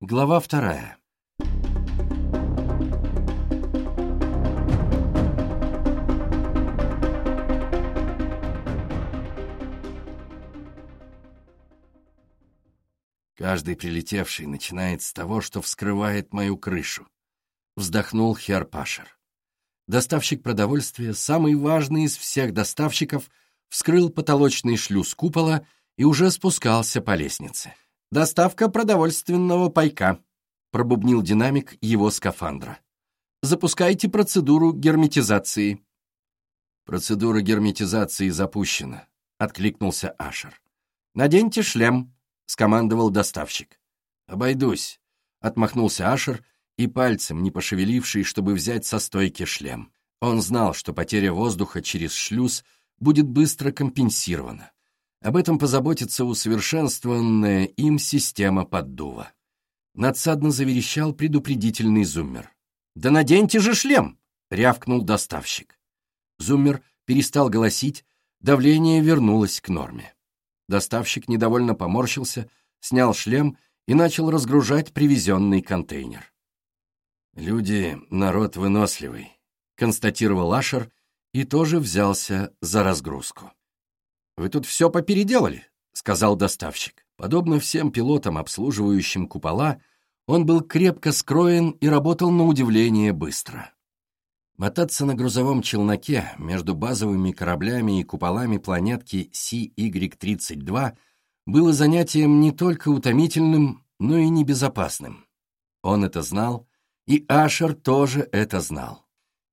Глава вторая. Каждый прилетевший начинает с того, что вскрывает мою крышу. Вздохнул Хер Пашер. Доставщик продовольствия, самый важный из всех доставщиков, вскрыл потолочный шлюз купола и уже спускался по лестнице. «Доставка продовольственного пайка», — пробубнил динамик его скафандра. «Запускайте процедуру герметизации». «Процедура герметизации запущена», — откликнулся Ашер. «Наденьте шлем», — скомандовал доставщик. «Обойдусь», — отмахнулся Ашер и пальцем, не пошевеливший, чтобы взять со стойки шлем. Он знал, что потеря воздуха через шлюз будет быстро компенсирована. Об этом позаботится усовершенствованная им система поддува. Надсадно заверещал предупредительный зуммер. «Да наденьте же шлем!» — рявкнул доставщик. Зуммер перестал голосить, давление вернулось к норме. Доставщик недовольно поморщился, снял шлем и начал разгружать привезенный контейнер. «Люди — народ выносливый», — констатировал Ашер и тоже взялся за разгрузку. «Вы тут все попеределали», — сказал доставщик. Подобно всем пилотам, обслуживающим купола, он был крепко скроен и работал на удивление быстро. Мотаться на грузовом челноке между базовыми кораблями и куполами планетки CY-32 было занятием не только утомительным, но и небезопасным. Он это знал, и Ашер тоже это знал.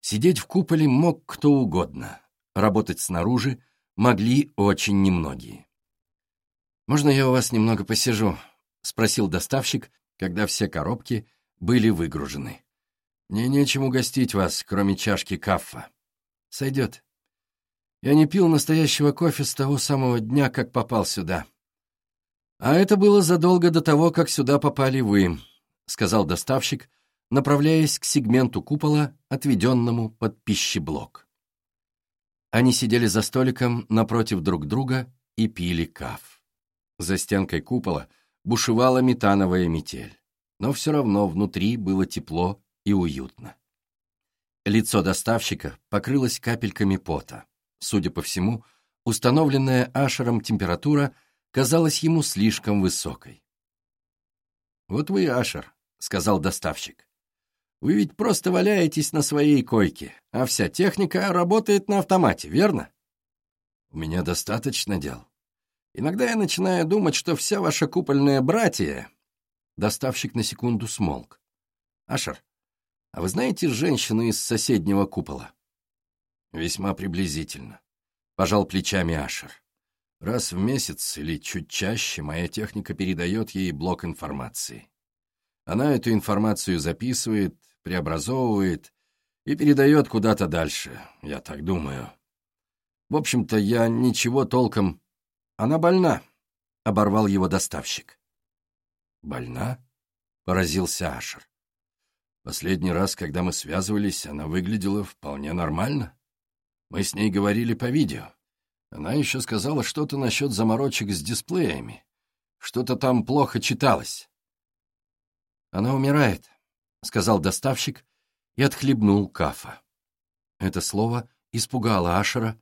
Сидеть в куполе мог кто угодно, работать снаружи — могли очень немногие. «Можно я у вас немного посижу?» — спросил доставщик, когда все коробки были выгружены. «Мне нечем угостить вас, кроме чашки каффа». «Сойдет. Я не пил настоящего кофе с того самого дня, как попал сюда». «А это было задолго до того, как сюда попали вы», — сказал доставщик, направляясь к сегменту купола, отведенному под пищеблок. Они сидели за столиком напротив друг друга и пили каф. За стенкой купола бушевала метановая метель, но все равно внутри было тепло и уютно. Лицо доставщика покрылось капельками пота. Судя по всему, установленная Ашером температура казалась ему слишком высокой. «Вот вы, Ашер», — сказал доставщик. Вы ведь просто валяетесь на своей койке, а вся техника работает на автомате, верно? У меня достаточно дел. Иногда я начинаю думать, что вся ваша купольная братья... Доставщик на секунду смолк. Ашер, а вы знаете женщину из соседнего купола? Весьма приблизительно. Пожал плечами Ашер. Раз в месяц или чуть чаще моя техника передает ей блок информации. Она эту информацию записывает, преобразовывает и передает куда-то дальше, я так думаю. В общем-то, я ничего толком... Она больна, — оборвал его доставщик. Больна? — поразился Ашер. Последний раз, когда мы связывались, она выглядела вполне нормально. Мы с ней говорили по видео. Она еще сказала что-то насчет заморочек с дисплеями. Что-то там плохо читалось. «Она умирает», — сказал доставщик и отхлебнул кафа. Это слово испугало Ашера,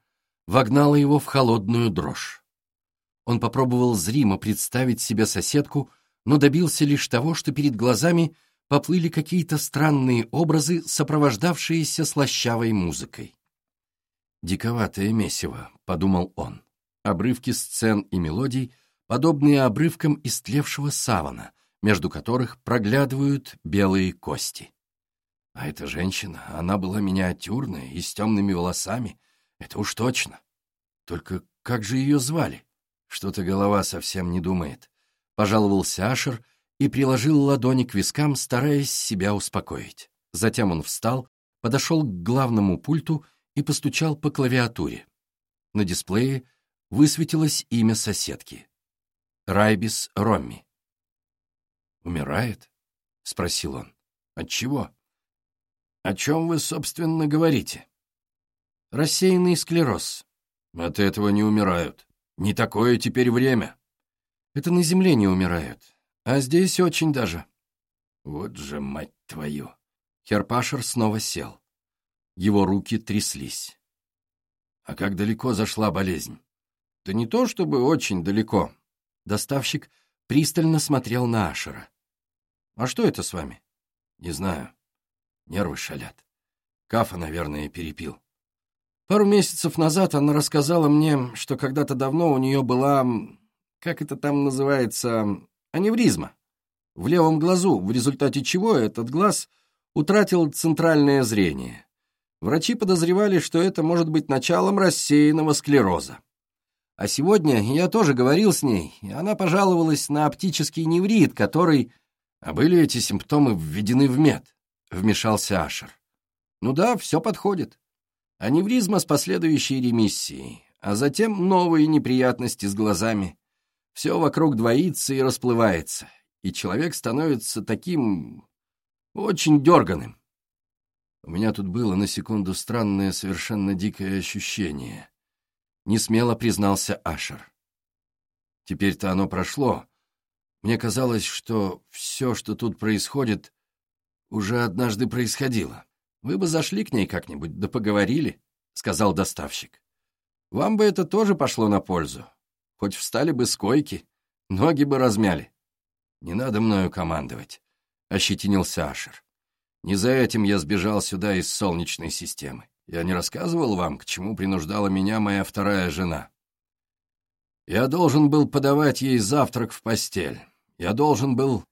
вогнало его в холодную дрожь. Он попробовал зримо представить себе соседку, но добился лишь того, что перед глазами поплыли какие-то странные образы, сопровождавшиеся слащавой музыкой. «Диковатое месиво», — подумал он. Обрывки сцен и мелодий, подобные обрывкам истлевшего савана — между которых проглядывают белые кости. А эта женщина, она была миниатюрная и с темными волосами, это уж точно. Только как же ее звали? Что-то голова совсем не думает. Пожаловался Ашер и приложил ладони к вискам, стараясь себя успокоить. Затем он встал, подошел к главному пульту и постучал по клавиатуре. На дисплее высветилось имя соседки. Райбис Ромми. «Умирает?» — спросил он. «От чего?» «О чем вы, собственно, говорите?» «Рассеянный склероз». «От этого не умирают. Не такое теперь время». «Это на Земле не умирают. А здесь очень даже». Вот же мать твою! Херпашер снова сел. Его руки тряслись. А как далеко зашла болезнь? Да не то чтобы очень далеко. Доставщик пристально смотрел на Ашера. А что это с вами? Не знаю. Нервы шалят. Кафа, наверное, перепил. Пару месяцев назад она рассказала мне, что когда-то давно у нее была, как это там называется, аневризма. В левом глазу, в результате чего этот глаз утратил центральное зрение. Врачи подозревали, что это может быть началом рассеянного склероза. А сегодня я тоже говорил с ней, и она пожаловалась на оптический неврит, который... А были эти симптомы введены в мед? Вмешался Ашер. Ну да, все подходит. Аневризма с последующей ремиссией, а затем новые неприятности с глазами. Все вокруг двоится и расплывается, и человек становится таким... очень дерганым. У меня тут было на секунду странное, совершенно дикое ощущение. Несмело признался Ашер. Теперь-то оно прошло. Мне казалось, что все, что тут происходит, уже однажды происходило. Вы бы зашли к ней как-нибудь, да поговорили, — сказал доставщик. Вам бы это тоже пошло на пользу. Хоть встали бы с койки, ноги бы размяли. Не надо мною командовать, — ощетинился Ашер. Не за этим я сбежал сюда из Солнечной системы. Я не рассказывал вам, к чему принуждала меня моя вторая жена. Я должен был подавать ей завтрак в постель. Я должен был...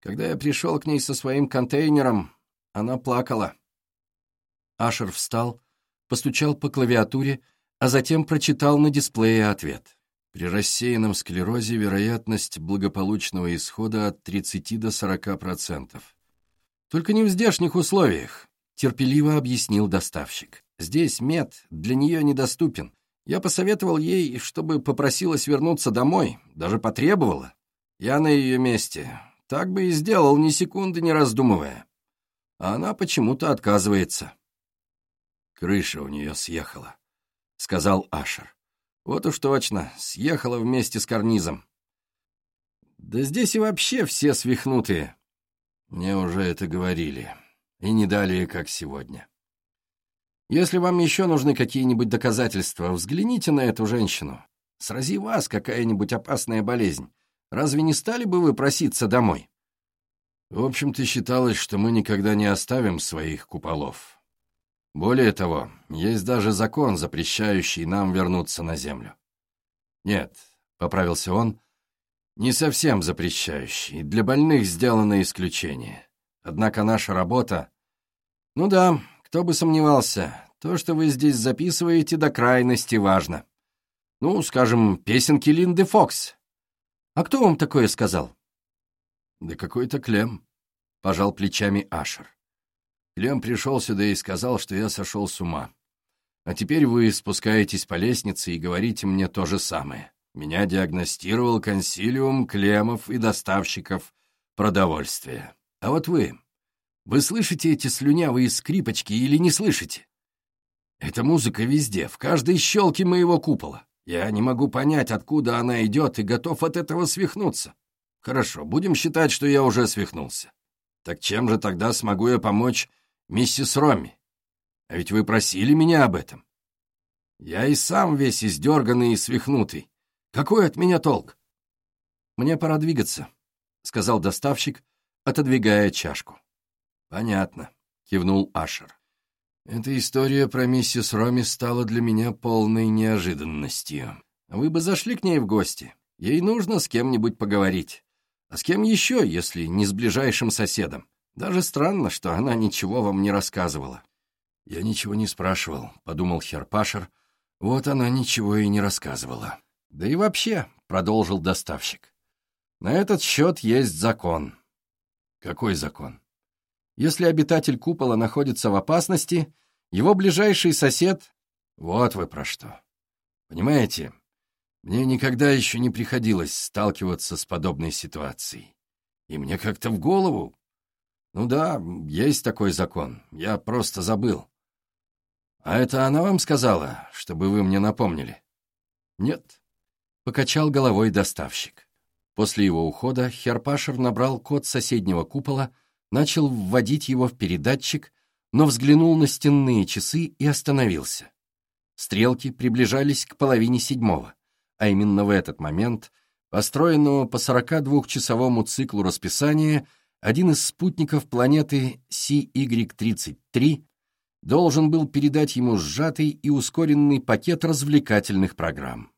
Когда я пришел к ней со своим контейнером, она плакала. Ашер встал, постучал по клавиатуре, а затем прочитал на дисплее ответ. При рассеянном склерозе вероятность благополучного исхода от 30 до 40%. Только не в здешних условиях, терпеливо объяснил доставщик. Здесь мед для нее недоступен. Я посоветовал ей, чтобы попросилась вернуться домой, даже потребовала. Я на ее месте. Так бы и сделал, ни секунды не раздумывая. А она почему-то отказывается. Крыша у нее съехала, — сказал Ашер. Вот уж точно, съехала вместе с карнизом. Да здесь и вообще все свихнутые. Мне уже это говорили. И не далее, как сегодня. Если вам еще нужны какие-нибудь доказательства, взгляните на эту женщину. Срази вас какая-нибудь опасная болезнь. Разве не стали бы вы проситься домой? В общем-то, считалось, что мы никогда не оставим своих куполов. Более того, есть даже закон, запрещающий нам вернуться на землю. Нет, — поправился он, не совсем запрещающий. Для больных сделано исключение. Однако наша работа... Ну да, кто бы сомневался, то, что вы здесь записываете, до крайности важно. Ну, скажем, песенки Линды Фокс. А кто вам такое сказал? Да какой-то Клем, — пожал плечами Ашер. Клем пришел сюда и сказал, что я сошел с ума. А теперь вы спускаетесь по лестнице и говорите мне то же самое. Меня диагностировал консилиум клемов и доставщиков продовольствия. А вот вы, вы слышите эти слюнявые скрипочки или не слышите? Эта музыка везде, в каждой щелке моего купола. Я не могу понять, откуда она идет, и готов от этого свихнуться. Хорошо, будем считать, что я уже свихнулся. Так чем же тогда смогу я помочь миссис Ромми? А ведь вы просили меня об этом. Я и сам весь издерганный и свихнутый. Какой от меня толк? Мне пора двигаться, — сказал доставщик, отодвигая чашку. Понятно, — кивнул Ашер. Эта история про миссис Роми стала для меня полной неожиданностью. Вы бы зашли к ней в гости. Ей нужно с кем-нибудь поговорить. А с кем еще, если не с ближайшим соседом? Даже странно, что она ничего вам не рассказывала. Я ничего не спрашивал, — подумал Херпашер. Вот она ничего и не рассказывала. Да и вообще, — продолжил доставщик, — на этот счет есть закон. Какой закон? Если обитатель купола находится в опасности, его ближайший сосед... Вот вы про что. Понимаете, мне никогда еще не приходилось сталкиваться с подобной ситуацией. И мне как-то в голову... Ну да, есть такой закон, я просто забыл. А это она вам сказала, чтобы вы мне напомнили? Нет. Покачал головой доставщик. После его ухода Херпашер набрал код соседнего купола, начал вводить его в передатчик, но взглянул на стенные часы и остановился. Стрелки приближались к половине седьмого, а именно в этот момент, построенного по 42-часовому циклу расписания, один из спутников планеты CY-33 должен был передать ему сжатый и ускоренный пакет развлекательных программ.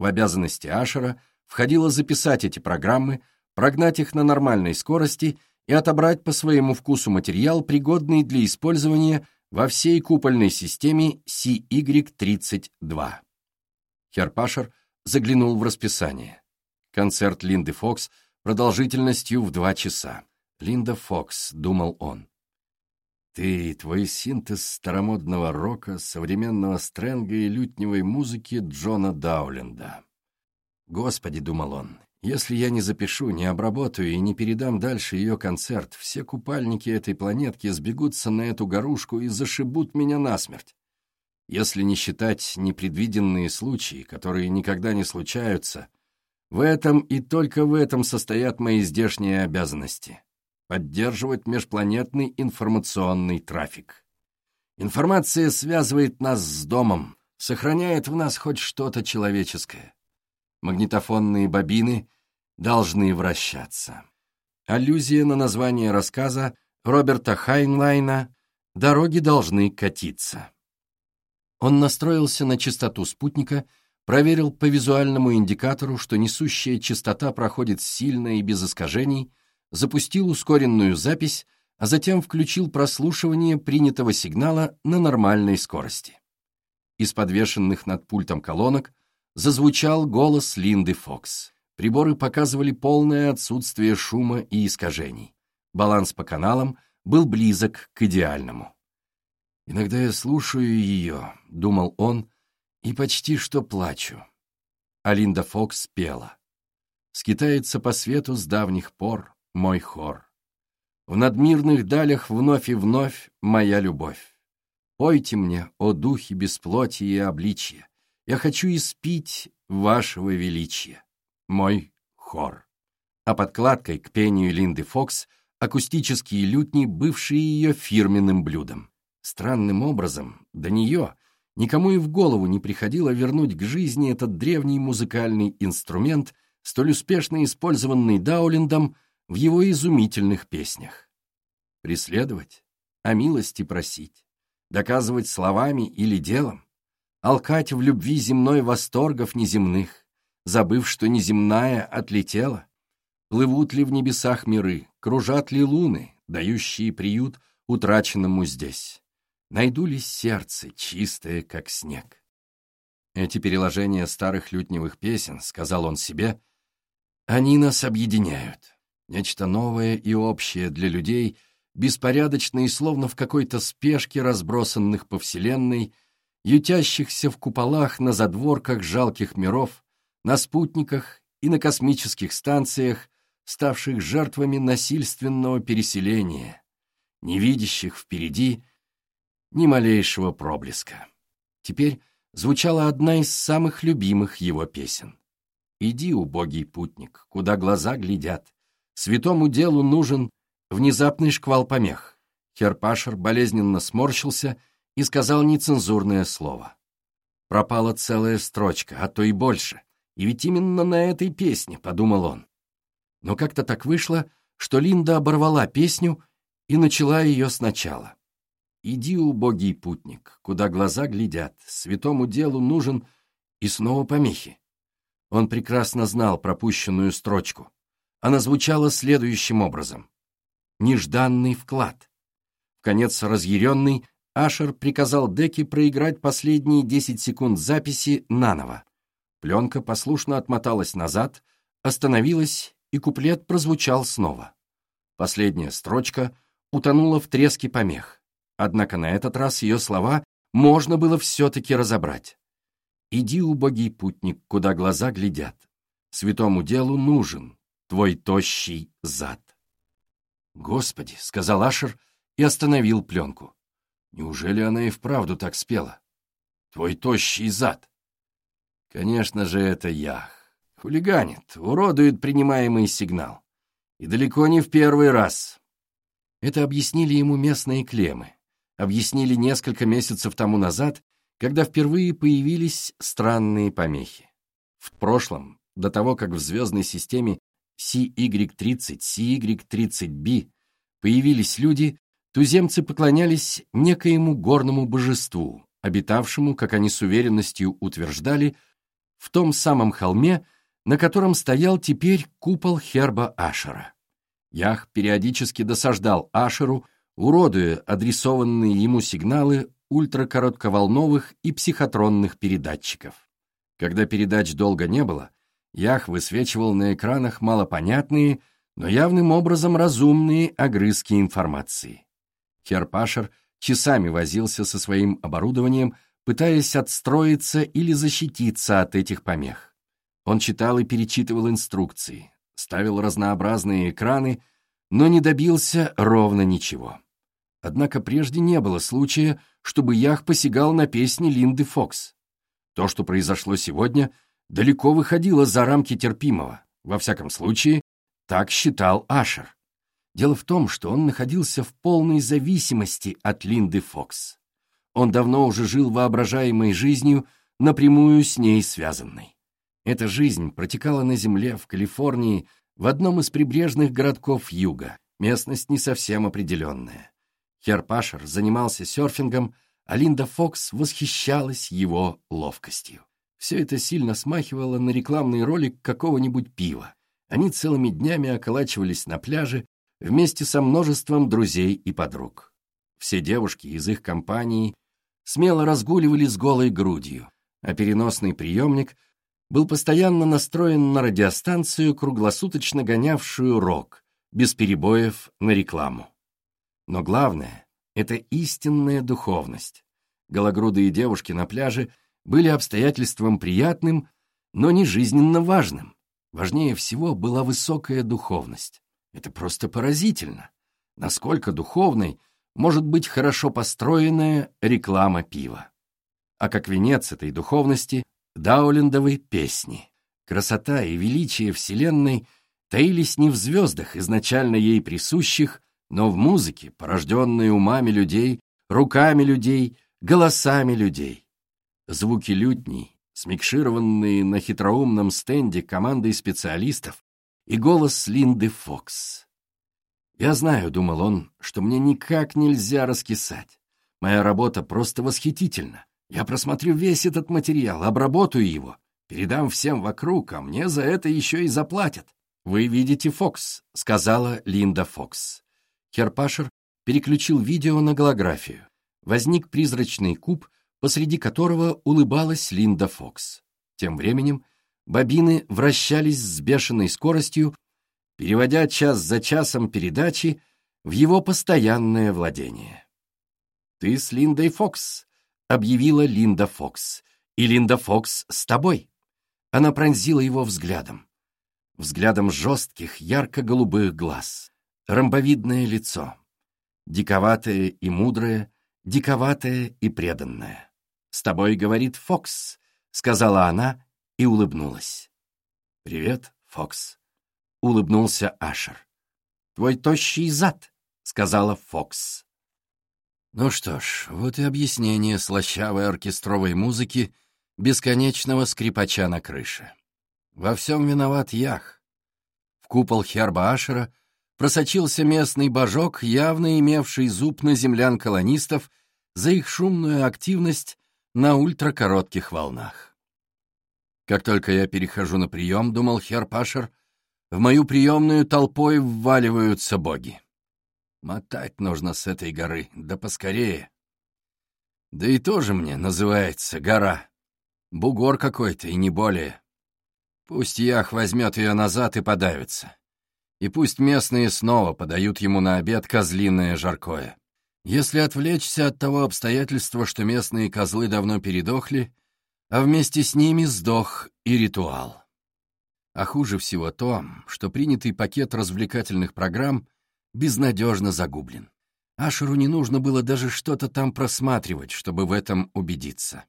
В обязанности Ашера входило записать эти программы, прогнать их на нормальной скорости и отобрать по своему вкусу материал, пригодный для использования во всей купольной системе CY-32. Херпашер заглянул в расписание. Концерт Линды Фокс продолжительностью в два часа. «Линда Фокс», — думал он. «Ты, твой синтез старомодного рока, современного стрэнга и лютневой музыки Джона Дауленда». «Господи», — думал он, если я не запишу, не обработаю и не передам дальше ее концерт, все купальники этой планетки сбегутся на эту горушку и зашибут меня насмерть. Если не считать непредвиденные случаи, которые никогда не случаются, в этом и только в этом состоят мои здешние обязанности — поддерживать межпланетный информационный трафик. Информация связывает нас с домом, сохраняет в нас хоть что-то человеческое. Магнитофонные бобины должны вращаться. Аллюзия на название рассказа Роберта Хайнлайна «Дороги должны катиться». Он настроился на частоту спутника, проверил по визуальному индикатору, что несущая частота проходит сильно и без искажений, запустил ускоренную запись, а затем включил прослушивание принятого сигнала на нормальной скорости. Из подвешенных над пультом колонок зазвучал голос Линды Фокс. Приборы показывали полное отсутствие шума и искажений. Баланс по каналам был близок к идеальному. «Иногда я слушаю ее», — думал он, — «и почти что плачу». Алинда Фокс пела. «Скитается по свету с давних пор мой хор. В надмирных далях вновь и вновь моя любовь. Пойте мне, о духи бесплотия и обличья, я хочу испить вашего величия мой хор. А подкладкой к пению Линды Фокс акустические лютни, бывшие ее фирменным блюдом. Странным образом, до нее никому и в голову не приходило вернуть к жизни этот древний музыкальный инструмент, столь успешно использованный Даулиндом в его изумительных песнях. Преследовать, о милости просить, доказывать словами или делом, алкать в любви земной восторгов неземных, забыв, что неземная отлетела? Плывут ли в небесах миры, кружат ли луны, дающие приют утраченному здесь? Найду ли сердце, чистое, как снег? Эти переложения старых лютневых песен, сказал он себе, они нас объединяют. Нечто новое и общее для людей, беспорядочно и словно в какой-то спешке разбросанных по вселенной, ютящихся в куполах на задворках жалких миров, на спутниках и на космических станциях, ставших жертвами насильственного переселения, не видящих впереди ни малейшего проблеска. Теперь звучала одна из самых любимых его песен. «Иди, убогий путник, куда глаза глядят. Святому делу нужен внезапный шквал помех». Херпашер болезненно сморщился и сказал нецензурное слово. Пропала целая строчка, а то и больше. И ведь именно на этой песне, — подумал он. Но как-то так вышло, что Линда оборвала песню и начала ее сначала. «Иди, убогий путник, куда глаза глядят, святому делу нужен...» И снова помехи. Он прекрасно знал пропущенную строчку. Она звучала следующим образом. «Нежданный вклад». В конец разъяренный, Ашер приказал Деки проиграть последние 10 секунд записи наново. Пленка послушно отмоталась назад, остановилась, и куплет прозвучал снова. Последняя строчка утонула в треске помех, однако на этот раз ее слова можно было все-таки разобрать. «Иди, убогий путник, куда глаза глядят. Святому делу нужен твой тощий зад». «Господи!» — сказал Ашер и остановил пленку. «Неужели она и вправду так спела? Твой тощий зад!» Конечно же, это Ях. Хулиганит, уродует принимаемый сигнал. И далеко не в первый раз. Это объяснили ему местные клеммы. Объяснили несколько месяцев тому назад, когда впервые появились странные помехи. В прошлом, до того, как в звездной системе CY-30, CY-30b появились люди, туземцы поклонялись некоему горному божеству, обитавшему, как они с уверенностью утверждали, в том самом холме, на котором стоял теперь купол Херба Ашера. Ях периодически досаждал Ашеру, уродуя адресованные ему сигналы ультракоротковолновых и психотронных передатчиков. Когда передач долго не было, Ях высвечивал на экранах малопонятные, но явным образом разумные огрызки информации. Херпашер часами возился со своим оборудованием, пытаясь отстроиться или защититься от этих помех. Он читал и перечитывал инструкции, ставил разнообразные экраны, но не добился ровно ничего. Однако прежде не было случая, чтобы Ях посягал на песни Линды Фокс. То, что произошло сегодня, далеко выходило за рамки терпимого. Во всяком случае, так считал Ашер. Дело в том, что он находился в полной зависимости от Линды Фокс. Он давно уже жил воображаемой жизнью, напрямую с ней связанной. Эта жизнь протекала на земле в Калифорнии в одном из прибрежных городков юга, местность не совсем определенная. Хер Пашер занимался серфингом, а Линда Фокс восхищалась его ловкостью. Все это сильно смахивало на рекламный ролик какого-нибудь пива. Они целыми днями околачивались на пляже вместе со множеством друзей и подруг. Все девушки из их компании смело разгуливали с голой грудью, а переносный приемник был постоянно настроен на радиостанцию, круглосуточно гонявшую рок, без перебоев на рекламу. Но главное — это истинная духовность. Гологрудые девушки на пляже были обстоятельством приятным, но не жизненно важным. Важнее всего была высокая духовность. Это просто поразительно. Насколько духовной может быть хорошо построенная реклама пива. А как венец этой духовности — даулендовой песни. Красота и величие Вселенной таились не в звездах, изначально ей присущих, но в музыке, порожденной умами людей, руками людей, голосами людей. Звуки лютней, смикшированные на хитроумном стенде командой специалистов, и голос Линды Фокс. «Я знаю», — думал он, — «что мне никак нельзя раскисать. Моя работа просто восхитительна. Я просмотрю весь этот материал, обработаю его, передам всем вокруг, а мне за это еще и заплатят». «Вы видите Фокс», — сказала Линда Фокс. Херпашер переключил видео на голографию. Возник призрачный куб, посреди которого улыбалась Линда Фокс. Тем временем бобины вращались с бешеной скоростью, переводя час за часом передачи в его постоянное владение. «Ты с Линдой Фокс», — объявила Линда Фокс, — «и Линда Фокс с тобой». Она пронзила его взглядом. Взглядом жестких, ярко-голубых глаз ромбовидное лицо, диковатое и мудрое, диковатое и преданное. «С тобой говорит Фокс», — сказала она и улыбнулась. «Привет, Фокс», — улыбнулся Ашер. «Твой тощий зад», — сказала Фокс. Ну что ж, вот и объяснение слащавой оркестровой музыки бесконечного скрипача на крыше. Во всем виноват Ях. В купол Херба Ашера — просочился местный божок, явно имевший зуб на землян колонистов за их шумную активность на ультракоротких волнах. Как только я перехожу на прием, думал Херпашер, в мою приемную толпой вваливаются боги. Мотать нужно с этой горы, да поскорее. Да и тоже мне называется гора. Бугор какой-то, и не более. Пусть Ях возьмет ее назад и подавится и пусть местные снова подают ему на обед козлиное жаркое. Если отвлечься от того обстоятельства, что местные козлы давно передохли, а вместе с ними сдох и ритуал. А хуже всего то, что принятый пакет развлекательных программ безнадежно загублен. Ашеру не нужно было даже что-то там просматривать, чтобы в этом убедиться.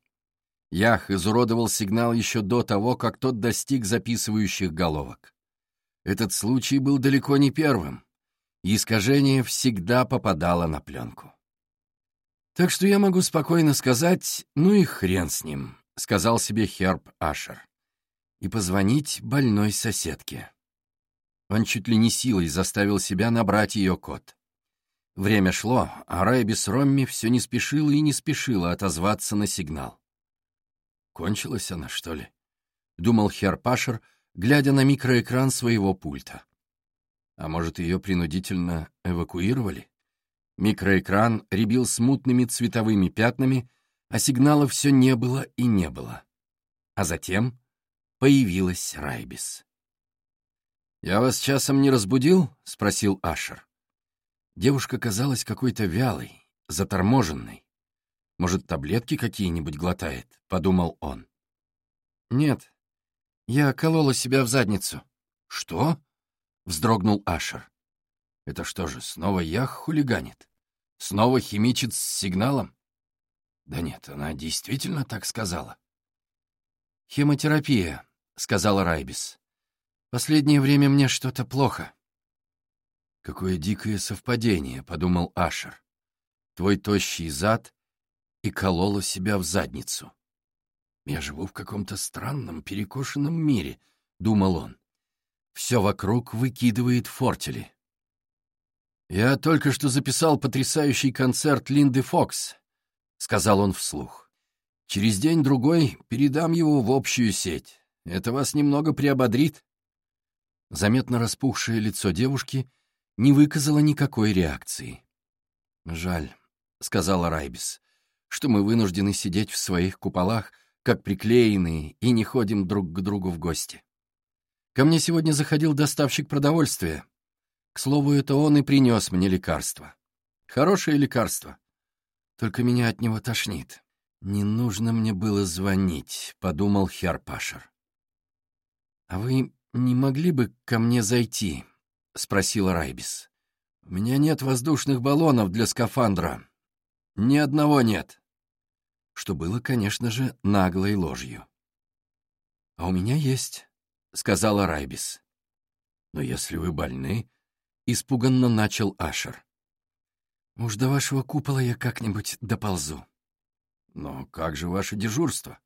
Ях изуродовал сигнал еще до того, как тот достиг записывающих головок. Этот случай был далеко не первым. искажение всегда попадало на пленку. «Так что я могу спокойно сказать, ну и хрен с ним», — сказал себе Херб Ашер, «и позвонить больной соседке». Он чуть ли не силой заставил себя набрать ее код. Время шло, а Райбис Ромми все не спешила и не спешила отозваться на сигнал. «Кончилась она, что ли?» — думал Хер Пашер, глядя на микроэкран своего пульта. А может, ее принудительно эвакуировали? Микроэкран рябил смутными цветовыми пятнами, а сигнала все не было и не было. А затем появилась Райбис. «Я вас часом не разбудил?» — спросил Ашер. Девушка казалась какой-то вялой, заторможенной. «Может, таблетки какие-нибудь глотает?» — подумал он. «Нет, я колола себя в задницу». «Что?» — вздрогнул Ашер. «Это что же, снова Ях хулиганит? Снова химичит с сигналом?» «Да нет, она действительно так сказала». «Хемотерапия», — сказала Райбис. «Последнее время мне что-то плохо». «Какое дикое совпадение», — подумал Ашер. «Твой тощий зад и колола себя в задницу». «Я живу в каком-то странном, перекошенном мире», — думал он. «Все вокруг выкидывает фортели». «Я только что записал потрясающий концерт Линды Фокс», — сказал он вслух. «Через день-другой передам его в общую сеть. Это вас немного приободрит». Заметно распухшее лицо девушки не выказало никакой реакции. «Жаль», — сказала Райбис, — «что мы вынуждены сидеть в своих куполах, как приклеенные, и не ходим друг к другу в гости. Ко мне сегодня заходил доставщик продовольствия. К слову, это он и принес мне лекарство. Хорошее лекарство. Только меня от него тошнит. Не нужно мне было звонить», — подумал Херпашер. «А вы не могли бы ко мне зайти?» — спросила Райбис. «У меня нет воздушных баллонов для скафандра. Ни одного нет». Что было, конечно же, наглой ложью. «А у меня есть», — сказала Райбис. «Но если вы больны...» — испуганно начал Ашер. «Уж до вашего купола я как-нибудь доползу». «Но как же ваше дежурство?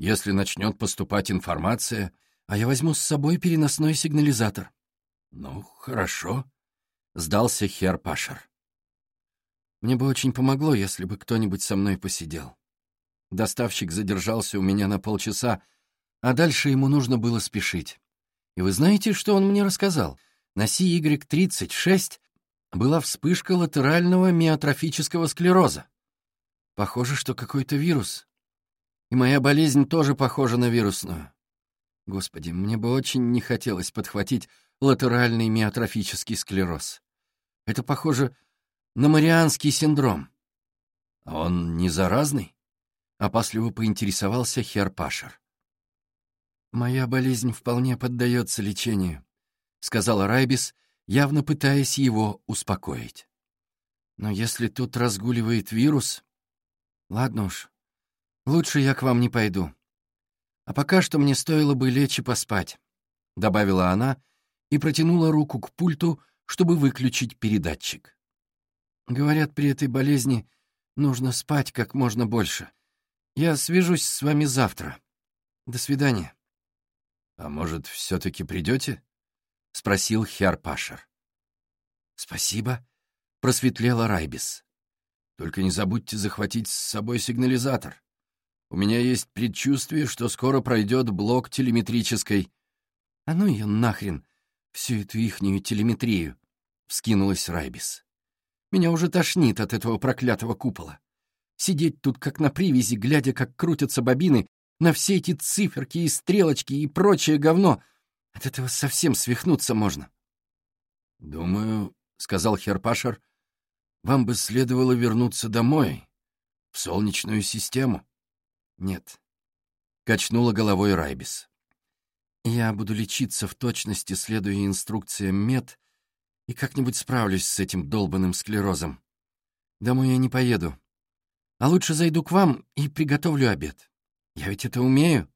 Если начнет поступать информация, а я возьму с собой переносной сигнализатор», «Ну, хорошо», — сдался Хер Пашер. «Мне бы очень помогло, если бы кто-нибудь со мной посидел. Доставщик задержался у меня на полчаса, а дальше ему нужно было спешить. И вы знаете, что он мне рассказал? На CY-36 была вспышка латерального миотрофического склероза. Похоже, что какой-то вирус. И моя болезнь тоже похожа на вирусную. Господи, мне бы очень не хотелось подхватить латеральный миотрофический склероз. Это похоже на марианский синдром. Он не заразный? Опасливо поинтересовался Херпашер. «Моя болезнь вполне поддается лечению», — сказала Райбис, явно пытаясь его успокоить. «Но если тут разгуливает вирус... Ладно уж, лучше я к вам не пойду. А пока что мне стоило бы лечь и поспать», — добавила она, и протянула руку к пульту, чтобы выключить передатчик. Говорят, при этой болезни нужно спать как можно больше. Я свяжусь с вами завтра. До свидания. — А может, все-таки придете? — спросил Хер Пашер. — Спасибо, — просветлела Райбис. — Только не забудьте захватить с собой сигнализатор. У меня есть предчувствие, что скоро пройдет блок телеметрической... — А ну ее нахрен! всю эту ихнюю телеметрию», — вскинулась Райбис. «Меня уже тошнит от этого проклятого купола. Сидеть тут как на привязи, глядя, как крутятся бобины, на все эти циферки и стрелочки и прочее говно. От этого совсем свихнуться можно». «Думаю», — сказал Херпашер, — «вам бы следовало вернуться домой, в Солнечную систему». «Нет», — качнула головой Райбис. Я буду лечиться в точности, следуя инструкциям мед, и как-нибудь справлюсь с этим долбанным склерозом. Домой я не поеду. А лучше зайду к вам и приготовлю обед. Я ведь это умею.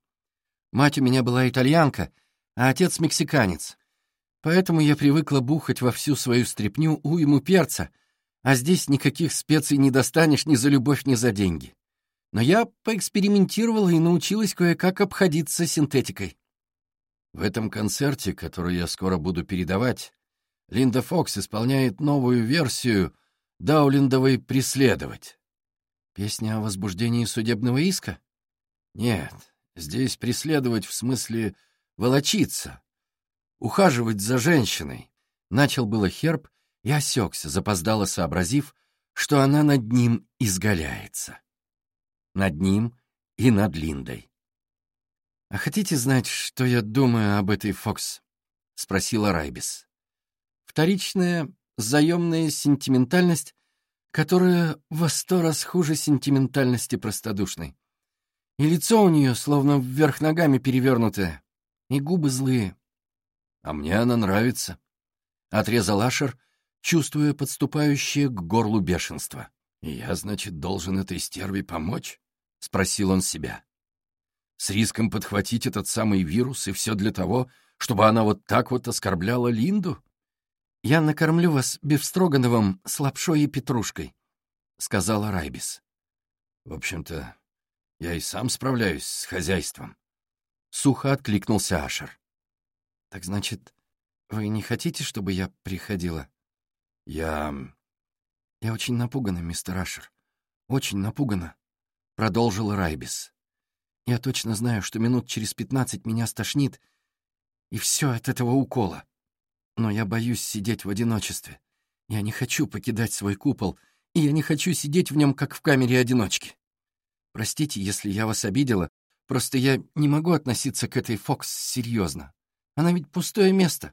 Мать у меня была итальянка, а отец мексиканец. Поэтому я привыкла бухать во всю свою стряпню уйму перца, а здесь никаких специй не достанешь ни за любовь, ни за деньги. Но я поэкспериментировала и научилась кое-как обходиться синтетикой. В этом концерте, который я скоро буду передавать, Линда Фокс исполняет новую версию Даулиндовой «Преследовать». Песня о возбуждении судебного иска? Нет, здесь преследовать в смысле волочиться, ухаживать за женщиной. Начал было Херб и осекся, запоздало сообразив, что она над ним изгаляется над ним и над Линдой. «А хотите знать, что я думаю об этой Фокс?» — спросила Райбис. «Вторичная, заемная сентиментальность, которая во сто раз хуже сентиментальности простодушной. И лицо у нее словно вверх ногами перевернутое, и губы злые. А мне она нравится», — отрезал Ашер, чувствуя подступающее к горлу бешенство. «И я, значит, должен этой стерве помочь?» — спросил он себя. «С риском подхватить этот самый вирус, и все для того, чтобы она вот так вот оскорбляла Линду?» «Я накормлю вас бифстрогановым с лапшой и петрушкой», — сказала Райбис. «В общем-то, я и сам справляюсь с хозяйством», — сухо откликнулся Ашер. «Так значит, вы не хотите, чтобы я приходила?» «Я...» «Я очень напугана, мистер Ашер. Очень напугана», — продолжил Райбис. «Я точно знаю, что минут через пятнадцать меня стошнит, и все от этого укола. Но я боюсь сидеть в одиночестве. Я не хочу покидать свой купол, и я не хочу сидеть в нем, как в камере одиночки. Простите, если я вас обидела, просто я не могу относиться к этой Фокс серьезно. Она ведь пустое место,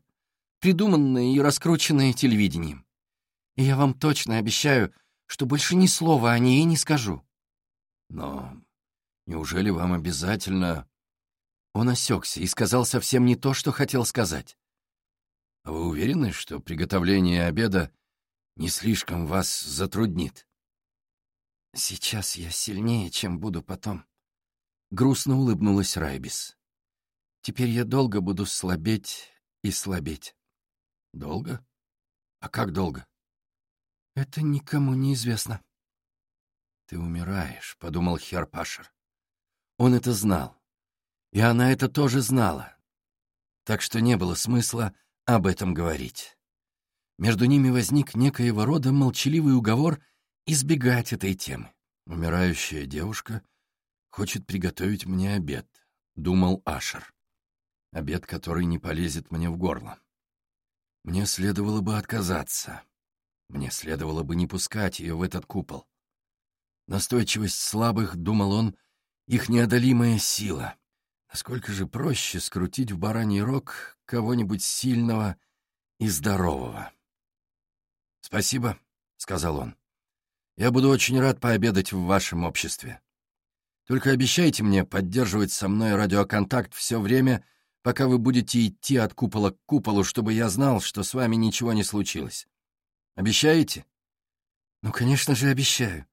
придуманное и раскрученное телевидением. И я вам точно обещаю, что больше ни слова о ней не скажу. Но неужели вам обязательно...» Он осекся и сказал совсем не то, что хотел сказать. «А вы уверены, что приготовление обеда не слишком вас затруднит?» «Сейчас я сильнее, чем буду потом», — грустно улыбнулась Райбис. «Теперь я долго буду слабеть и слабеть». «Долго? А как долго?» «Это никому не известно». «Ты умираешь», — подумал Херпашер. Он это знал. И она это тоже знала. Так что не было смысла об этом говорить. Между ними возник некоего рода молчаливый уговор избегать этой темы. «Умирающая девушка хочет приготовить мне обед», — думал Ашер. «Обед, который не полезет мне в горло. Мне следовало бы отказаться. Мне следовало бы не пускать ее в этот купол. Настойчивость слабых, думал он, их неодолимая сила. Насколько же проще скрутить в бараний рог кого-нибудь сильного и здорового. «Спасибо», — сказал он. «Я буду очень рад пообедать в вашем обществе. Только обещайте мне поддерживать со мной радиоконтакт все время, пока вы будете идти от купола к куполу, чтобы я знал, что с вами ничего не случилось. Обещаете?» «Ну, конечно же, обещаю.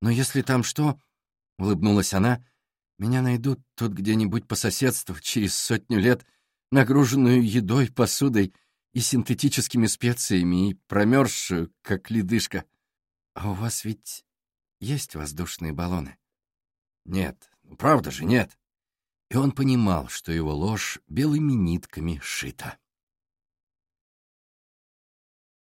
Но если там что, — улыбнулась она, — меня найдут тут где-нибудь по соседству через сотню лет, нагруженную едой, посудой и синтетическими специями, и промерзшую, как ледышка. А у вас ведь есть воздушные баллоны? Нет, правда же нет. И он понимал, что его ложь белыми нитками шита.